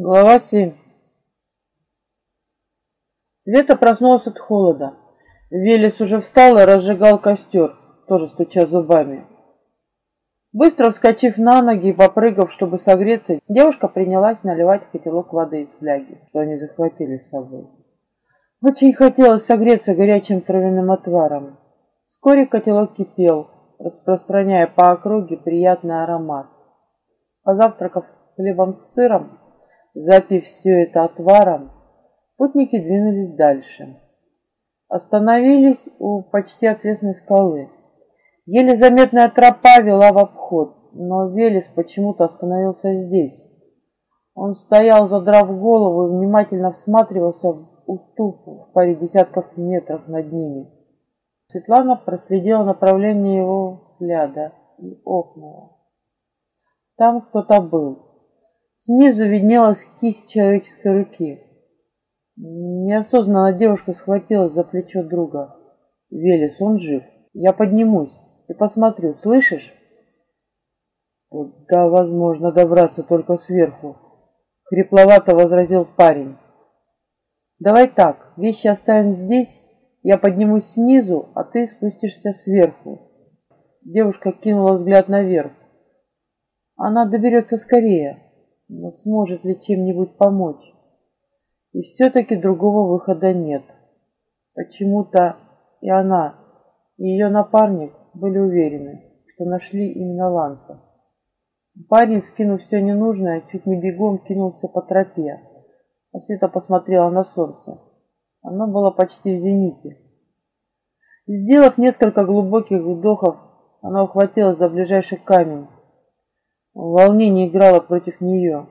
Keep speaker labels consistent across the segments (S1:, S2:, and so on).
S1: Глава 7 Света проснулась от холода. Велес уже встал и разжигал костер, тоже стуча зубами. Быстро вскочив на ноги и попрыгав, чтобы согреться, девушка принялась наливать в котелок воды из фляги, что они захватили с собой. Очень хотелось согреться горячим травяным отваром. Вскоре котелок кипел, распространяя по округе приятный аромат. Позавтракав хлебом с сыром, Запив все это отваром, путники двинулись дальше. Остановились у почти отвесной скалы. Еле заметная тропа вела в обход, но Велес почему-то остановился здесь. Он стоял, задрав голову, и внимательно всматривался в уступ в паре десятков метров над ними. Светлана проследила направление его взгляда и охнула. Там кто-то был. Снизу виднелась кисть человеческой руки. Неосознанно девушка схватилась за плечо друга. «Велес, он жив. Я поднимусь и посмотрю. Слышишь?» «Да, возможно, добраться только сверху», — хрипловато возразил парень. «Давай так, вещи оставим здесь, я поднимусь снизу, а ты спустишься сверху». Девушка кинула взгляд наверх. «Она доберется скорее» сможет ли чем-нибудь помочь? И все-таки другого выхода нет. Почему-то и она, и ее напарник были уверены, что нашли именно Ланса. Парень, скинув все ненужное, чуть не бегом кинулся по тропе. А Света посмотрела на солнце. Оно было почти в зените. Сделав несколько глубоких вдохов, она ухватилась за ближайший камень Волнение играло против нее.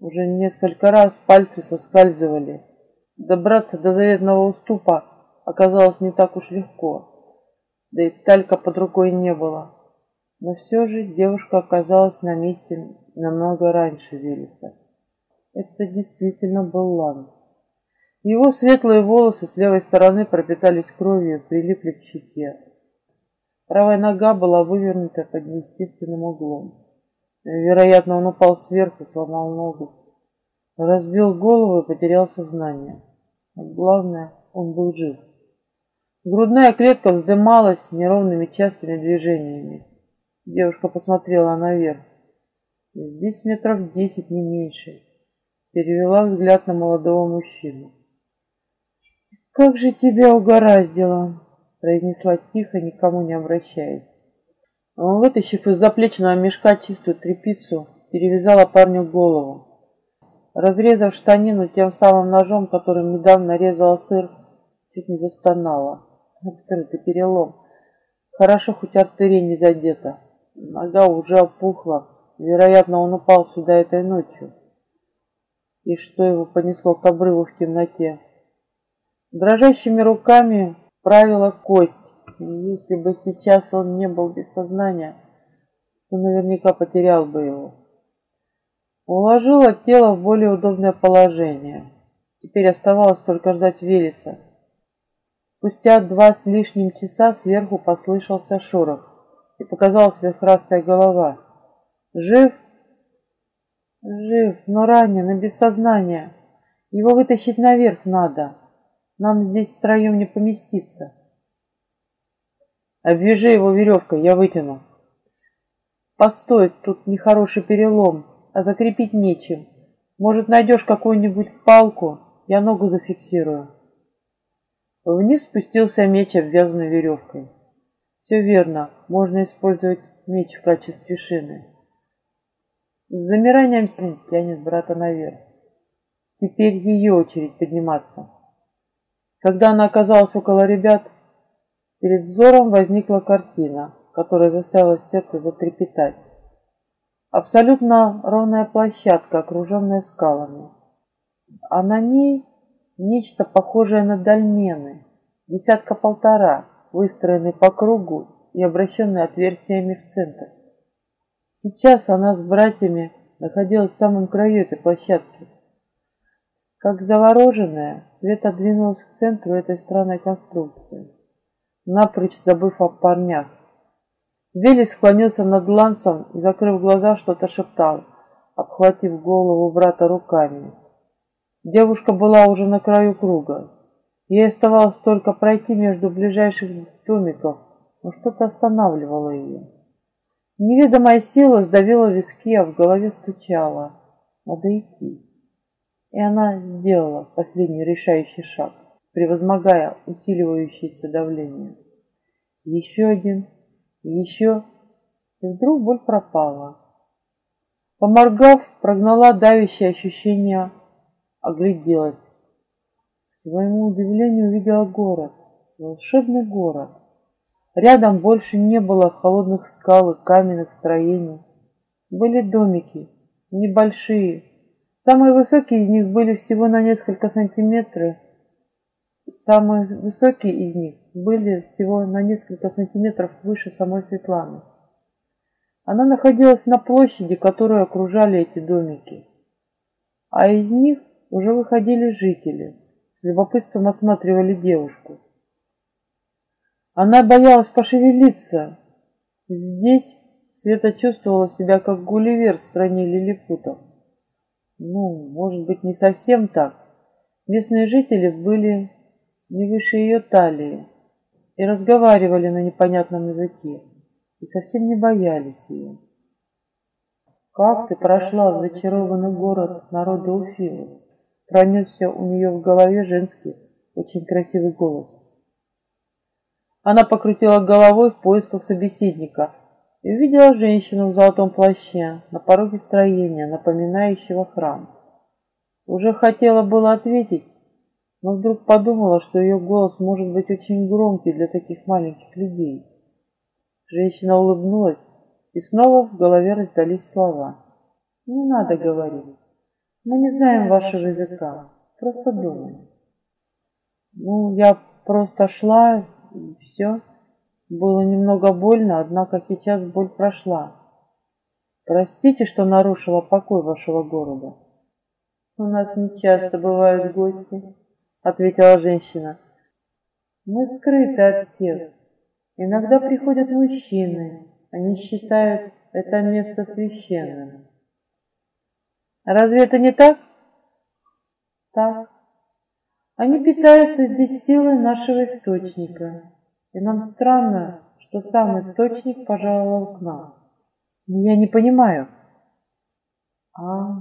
S1: Уже несколько раз пальцы соскальзывали. Добраться до заветного уступа оказалось не так уж легко. Да и талька под рукой не было. Но все же девушка оказалась на месте намного раньше Велеса. Это действительно был Ланс. Его светлые волосы с левой стороны пропитались кровью и прилипли к щеке. Правая нога была вывернута под неестественным углом. Вероятно, он упал сверху, сломал ногу, разбил голову и потерял сознание. главное, он был жив. Грудная клетка вздымалась неровными частыми движениями. Девушка посмотрела наверх. Здесь метров десять, не меньше. Перевела взгляд на молодого мужчину. «Как же тебя угораздило!» произнесла тихо, никому не обращаясь. Вытащив из заплечного мешка чистую тряпицу, перевязала парню голову. Разрезав штанину тем самым ножом, которым недавно резала сыр, чуть не застонала. Открытый перелом. Хорошо, хоть артерия не задета. Нога уже опухла. Вероятно, он упал сюда этой ночью. И что его понесло к обрыву в темноте? Дрожащими руками правила кость, если бы сейчас он не был без сознания, то наверняка потерял бы его. Уложила тело в более удобное положение. Теперь оставалось только ждать Велеса. Спустя два с лишним часа сверху послышался шорох, и показалась вихрастая голова. «Жив?» «Жив, но ранен и без сознания. Его вытащить наверх надо. Нам здесь втроем не поместиться». Обвяжи его веревкой, я вытяну. Постой, тут нехороший перелом, а закрепить нечем. Может, найдешь какую-нибудь палку, я ногу зафиксирую. Вниз спустился меч, обвязанный веревкой. Все верно, можно использовать меч в качестве шины. С замиранием тянет брата наверх. Теперь ее очередь подниматься. Когда она оказалась около ребят, Перед взором возникла картина, которая заставила сердце затрепетать. Абсолютно ровная площадка, окруженная скалами. А на ней нечто похожее на дольмены, десятка-полтора, выстроенные по кругу и обращенные отверстиями в центр. Сейчас она с братьями находилась в самом краю этой площадки. Как завороженная, Света двинулась к центру этой странной конструкции напрочь забыв о парнях. Вилли склонился над Лансом и, закрыв глаза, что-то шептал. обхватив голову брата руками. Девушка была уже на краю круга. Ей оставалось только пройти между ближайших домиков, но что-то останавливало ее. Неведомая сила сдавила виски, а в голове стучала. Надо идти. И она сделала последний решающий шаг, превозмогая усиливающееся давление. Еще один, еще, и вдруг боль пропала. Поморгав, прогнала давящее ощущение, огляделась. К своему удивлению увидела город, волшебный город. Рядом больше не было холодных скал и каменных строений. Были домики, небольшие. Самые высокие из них были всего на несколько сантиметров. Самые высокие из них были всего на несколько сантиметров выше самой Светланы. Она находилась на площади, которую окружали эти домики. А из них уже выходили жители, с любопытством осматривали девушку. Она боялась пошевелиться. Здесь Света чувствовала себя как Гулливер в стране лилипутов. Ну, может быть, не совсем так. Местные жители были не выше ее талии и разговаривали на непонятном языке и совсем не боялись ее. «Как ты прошла в зачарованный город народа Уфилос?» Пронесся у нее в голове женский, очень красивый голос. Она покрутила головой в поисках собеседника и увидела женщину в золотом плаще на пороге строения, напоминающего храм. Уже хотела было ответить, но вдруг подумала, что ее голос может быть очень громкий для таких маленьких людей. Женщина улыбнулась, и снова в голове раздались слова. «Не надо говорить. Мы не знаем вашего языка. Просто думаем». «Ну, я просто шла, и все. Было немного больно, однако сейчас боль прошла. Простите, что нарушила покой вашего города». «У нас не часто бывают гости», — ответила женщина. «Мы скрыты от всех». Иногда приходят мужчины, они считают это место священным. Разве это не так? Так. Они питаются здесь силой нашего источника. И нам странно, что сам источник пожаловал к нам. Я не понимаю. А,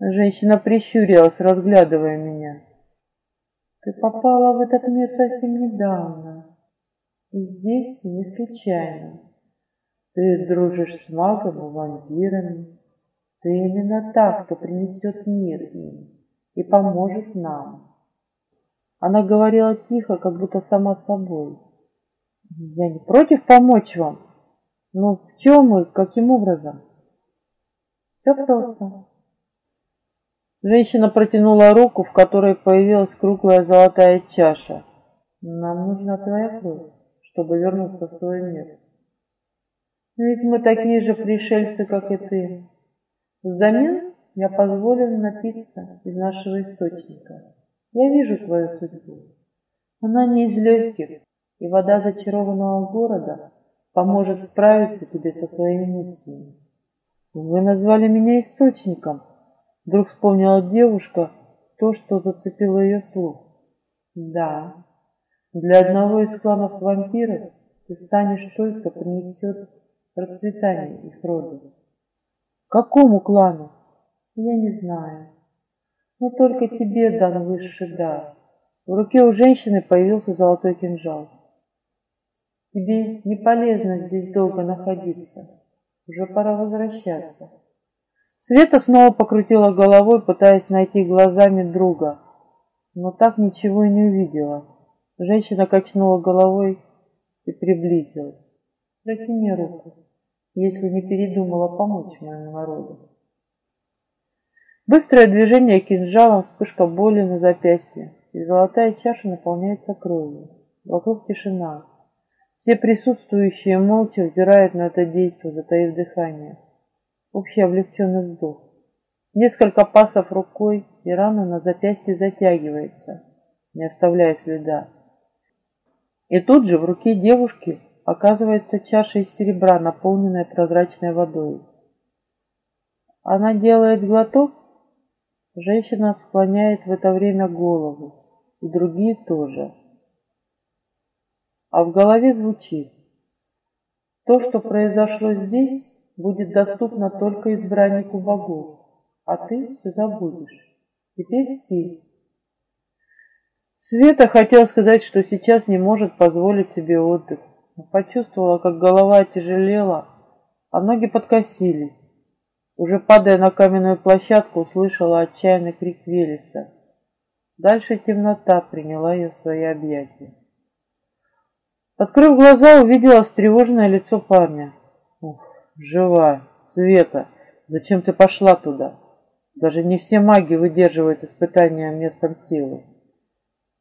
S1: женщина прищурилась, разглядывая меня. Ты попала в этот мир совсем недавно. И здесь ты не случайно. Ты дружишь с магом и вампирами. Ты именно так, кто принесет мир им и поможет нам. Она говорила тихо, как будто сама собой. Я не против помочь вам. Но в чем и каким образом? Все просто. Женщина протянула руку, в которой появилась круглая золотая чаша. Нам нужна твоя кровь чтобы вернуться в свой мир. Ведь мы такие же пришельцы, как и ты. Взамен я позволю напиться из нашего источника. Я вижу твою судьбу. Она не из легких, и вода зачарованного города поможет справиться тебе со своей миссией. Вы назвали меня источником. Вдруг вспомнила девушка то, что зацепило ее слух. Да, для одного из кланов вампиров ты станешь той, кто принесет процветание их роду. Какому клану? Я не знаю. Но только тебе дан высший дар. В руке у женщины появился золотой кинжал. Тебе не полезно здесь долго находиться. Уже пора возвращаться. Света снова покрутила головой, пытаясь найти глазами друга, но так ничего и не увидела. Женщина качнула головой и приблизилась. Протяни руку, если не передумала помочь моему народу. Быстрое движение кинжалом, вспышка боли на запястье, и золотая чаша наполняется кровью. Вокруг тишина. Все присутствующие молча взирают на это действие, затаив дыхание. Общий облегченный вздох. Несколько пасов рукой, и рана на запястье затягивается, не оставляя следа. И тут же в руке девушки оказывается чаша из серебра, наполненная прозрачной водой. Она делает глоток. Женщина склоняет в это время голову, и другие тоже. А в голове звучит. То, что произошло здесь, будет доступно только избраннику богов, а ты все забудешь. Теперь спи. Света хотела сказать, что сейчас не может позволить себе отдых, но почувствовала, как голова отяжелела, а ноги подкосились. Уже падая на каменную площадку, услышала отчаянный крик Велеса. Дальше темнота приняла ее в свои объятия. Открыв глаза, увидела встревоженное лицо парня. Жива, Света, зачем ты пошла туда? Даже не все маги выдерживают испытания местом силы.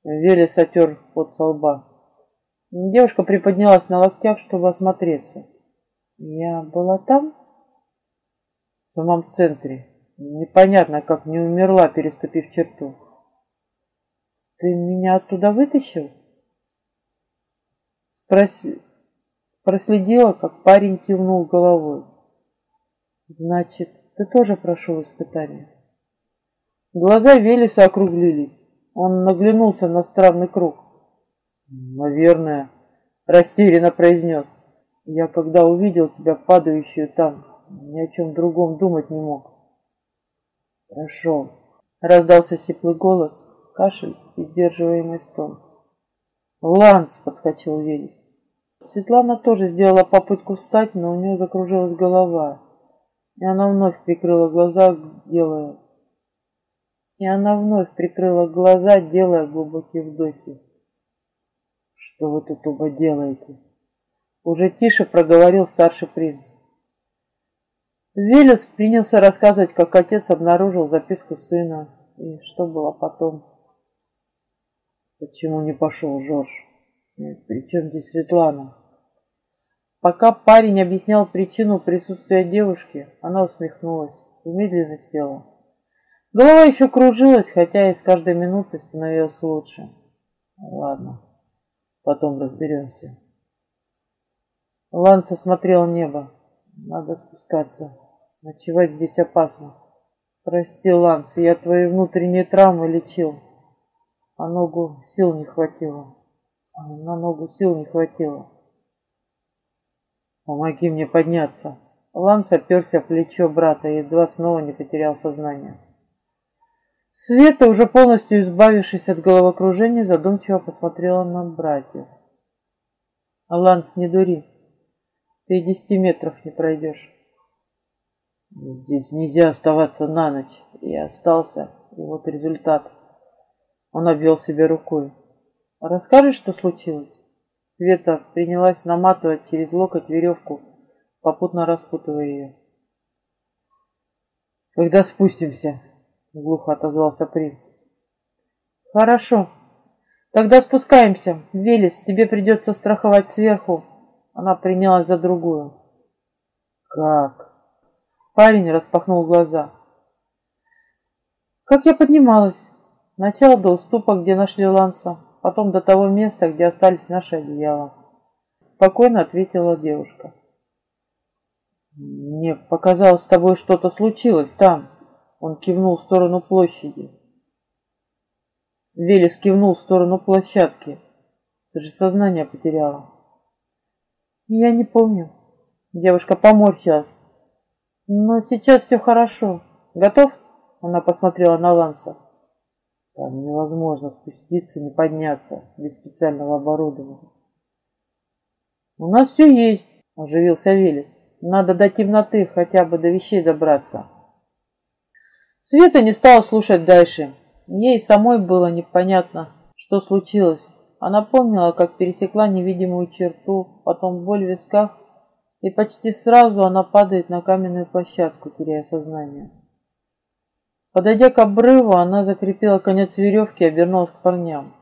S1: Велес отер под со лба. Девушка приподнялась на локтях, чтобы осмотреться. Я была там? в самом центре. Непонятно, как не умерла, переступив черту. Ты меня оттуда вытащил? Спроси... Проследила, как парень кивнул головой. Значит, ты тоже прошел испытание? Глаза Велеса округлились. Он наглянулся на странный круг. Наверное, растерянно произнес. Я когда увидел тебя падающую там, ни о чем другом думать не мог. Хорошо. Раздался сиплый голос, кашель и сдерживаемый стон. Ланс, подскочил Велес. Светлана тоже сделала попытку встать, но у нее закружилась голова, и она вновь прикрыла глаза, делая... И она вновь прикрыла глаза, делая глубокие вдохи. «Что вы тут оба делаете?» Уже тише проговорил старший принц. Велес принялся рассказывать, как отец обнаружил записку сына и что было потом. Почему не пошел Жорж? При чем здесь Светлана? Пока парень объяснял причину присутствия девушки, она усмехнулась и медленно села. Голова еще кружилась, хотя и с каждой минутой становилась лучше. Ладно, потом разберемся. Ланца смотрел небо. Надо спускаться. Ночевать здесь опасно. Прости, Ланс, я твои внутренние травмы лечил. А ногу сил не хватило. На ногу сил не хватило. Помоги мне подняться. Ланс оперся в плечо брата и едва снова не потерял сознание. Света, уже полностью избавившись от головокружения, задумчиво посмотрела на братьев. Ланс, не дури. Ты десяти метров не пройдешь. Здесь нельзя оставаться на ночь. Я остался, и вот результат. Он обвел себя рукой. Расскажешь, что случилось? Света принялась наматывать через локоть веревку, попутно распутывая ее. «Когда спустимся?» — глухо отозвался принц. «Хорошо. Тогда спускаемся. Велес, тебе придется страховать сверху». Она принялась за другую. «Как?» Парень распахнул глаза. Как я поднималась? Сначала до уступа, где нашли Ланса, потом до того места, где остались наши одеяла. Спокойно ответила девушка. Мне показалось, с тобой что-то случилось там. Он кивнул в сторону площади. Велес кивнул в сторону площадки. Ты же сознание потеряла. Я не помню. Девушка поморщилась. Но сейчас все хорошо. Готов? Она посмотрела на Ланса. Там невозможно спуститься, не подняться без специального оборудования. У нас все есть, оживился Велес. Надо до темноты хотя бы до вещей добраться. Света не стала слушать дальше. Ей самой было непонятно, что случилось. Она помнила, как пересекла невидимую черту, потом боль в висках, и почти сразу она падает на каменную площадку, теряя сознание. Подойдя к обрыву, она закрепила конец веревки и обернулась к парням.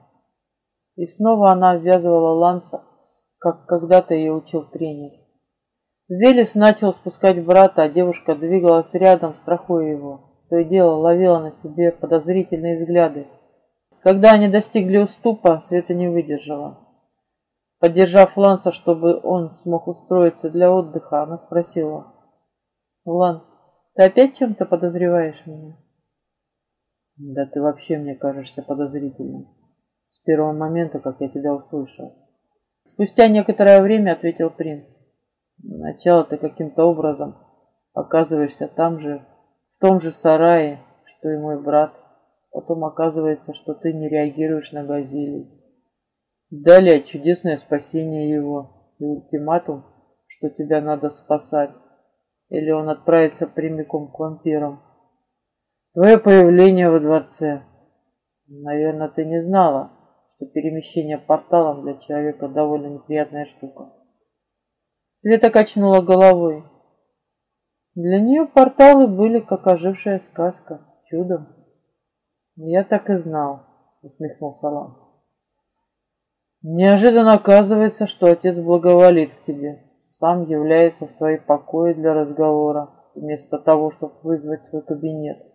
S1: И снова она обвязывала ланца, как когда-то ее учил тренер. Велес начал спускать брата, а девушка двигалась рядом, страхуя его. То и дело ловила на себе подозрительные взгляды. Когда они достигли уступа, Света не выдержала. Поддержав Ланса, чтобы он смог устроиться для отдыха, она спросила. «Ланс, Ты опять чем-то подозреваешь меня? Да ты вообще мне кажешься подозрительным. С первого момента, как я тебя услышал. Спустя некоторое время ответил принц. Сначала ты каким-то образом оказываешься там же, в том же сарае, что и мой брат. Потом оказывается, что ты не реагируешь на газелей. Далее чудесное спасение его и ультиматум, что тебя надо спасать. Или он отправится прямиком к вампирам. Твое появление во дворце. Наверное, ты не знала, что перемещение порталом для человека довольно неприятная штука. Света качнула головой. Для нее порталы были как ожившая сказка, чудом. Я так и знал, усмехнулся Ланс. Неожиданно оказывается, что отец благоволит к тебе, сам является в твои покои для разговора, вместо того, чтобы вызвать свой кабинет,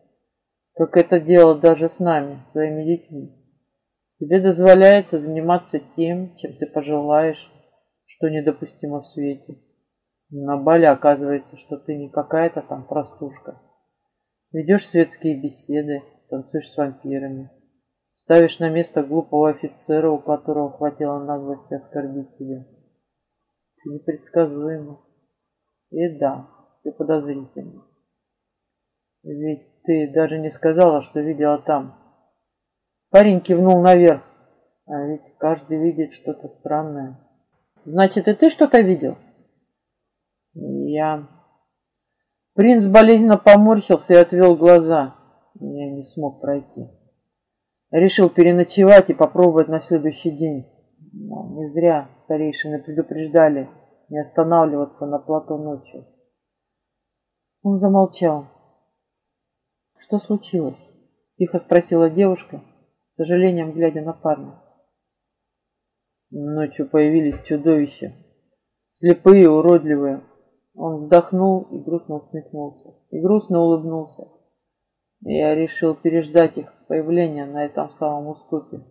S1: как это делал даже с нами, своими детьми. Тебе дозволяется заниматься тем, чем ты пожелаешь, что недопустимо в свете. На бале оказывается, что ты не какая-то там простушка. Ведешь светские беседы, танцуешь с вампирами. Ставишь на место глупого офицера, у которого хватило наглости оскорбить тебя. Ты непредсказуема. И да, ты подозрительна. Ведь ты даже не сказала, что видела там. Парень кивнул наверх. А ведь каждый видит что-то странное. Значит, и ты что-то видел? Я... Принц болезненно поморщился и отвел глаза. Я не смог пройти. Решил переночевать и попробовать на следующий день. Но не зря старейшины предупреждали не останавливаться на плато ночью. Он замолчал. «Что случилось?» – тихо спросила девушка, с сожалением глядя на парня. Ночью появились чудовища. Слепые, уродливые. Он вздохнул и грустно усмехнулся. И грустно улыбнулся. Я решил переждать их появление на этом самом уступе.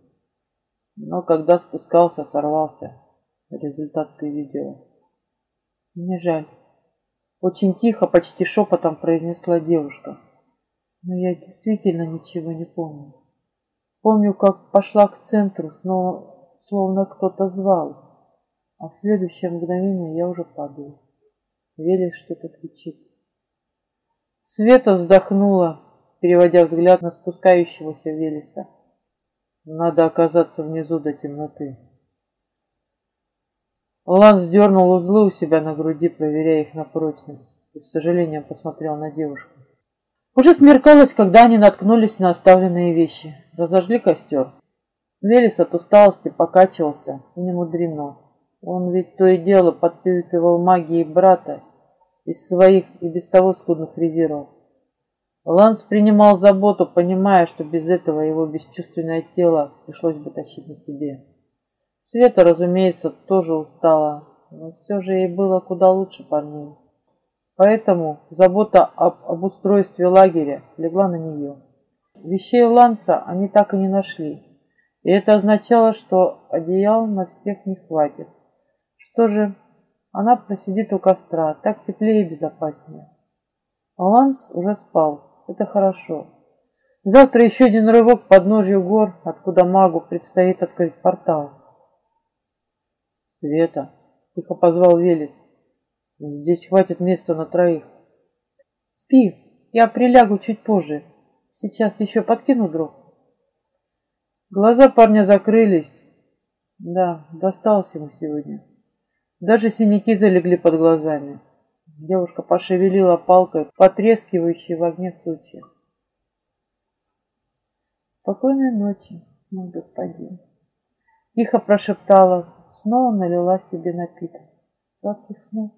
S1: Но когда спускался, сорвался. Результат ты видела. Мне жаль. Очень тихо, почти шепотом произнесла девушка. Но я действительно ничего не помню. Помню, как пошла к центру, снова, словно кто-то звал. А в следующее мгновение я уже падаю. Велес что-то кричит. Света вздохнула, переводя взгляд на спускающегося Велеса. Надо оказаться внизу до темноты. Ланс дернул узлы у себя на груди, проверяя их на прочность, и с сожалением посмотрел на девушку. Уже смеркалось, когда они наткнулись на оставленные вещи. Разожгли костер. Велес от усталости покачивался, и не мудрено. Он ведь то и дело подпитывал магией брата из своих и без того скудных резервов. Ланс принимал заботу, понимая, что без этого его бесчувственное тело пришлось бы тащить на себе. Света, разумеется, тоже устала, но все же ей было куда лучше парней. Поэтому забота об обустройстве лагеря легла на нее. Вещей Ланса они так и не нашли, и это означало, что одеял на всех не хватит. Что же, она просидит у костра, так теплее и безопаснее. А Ланс уже спал. Это хорошо. Завтра еще один рывок под ножью гор, откуда магу предстоит открыть портал. Света, тихо позвал Велес. Здесь хватит места на троих. Спи, я прилягу чуть позже. Сейчас еще подкину дров. Глаза парня закрылись. Да, досталось ему сегодня. Даже синяки залегли под глазами. Девушка пошевелила палкой, потрескивающей в огне сучья. Спокойной ночи, мой господин. Тихо прошептала, снова налила себе напиток. Сладких снов.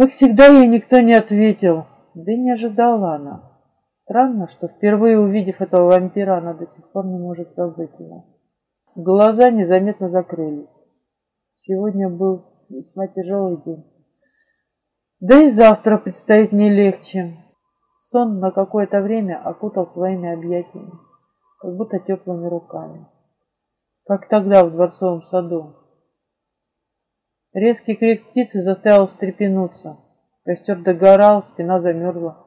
S1: Как всегда, ей никто не ответил, да и не ожидала она. Странно, что впервые увидев этого вампира, она до сих пор не может забыть его. Глаза незаметно закрылись. Сегодня был весьма тяжелый день. Да и завтра предстоит не легче. Сон на какое-то время окутал своими объятиями, как будто теплыми руками. Как тогда в дворцовом саду. Резкий крик птицы заставил встрепенуться. Костер догорал, спина замерзла.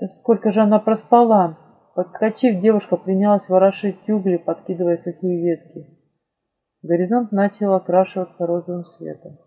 S1: Да сколько же она проспала! Подскочив, девушка принялась ворошить угли, подкидывая сухие ветки. Горизонт начал окрашиваться розовым светом.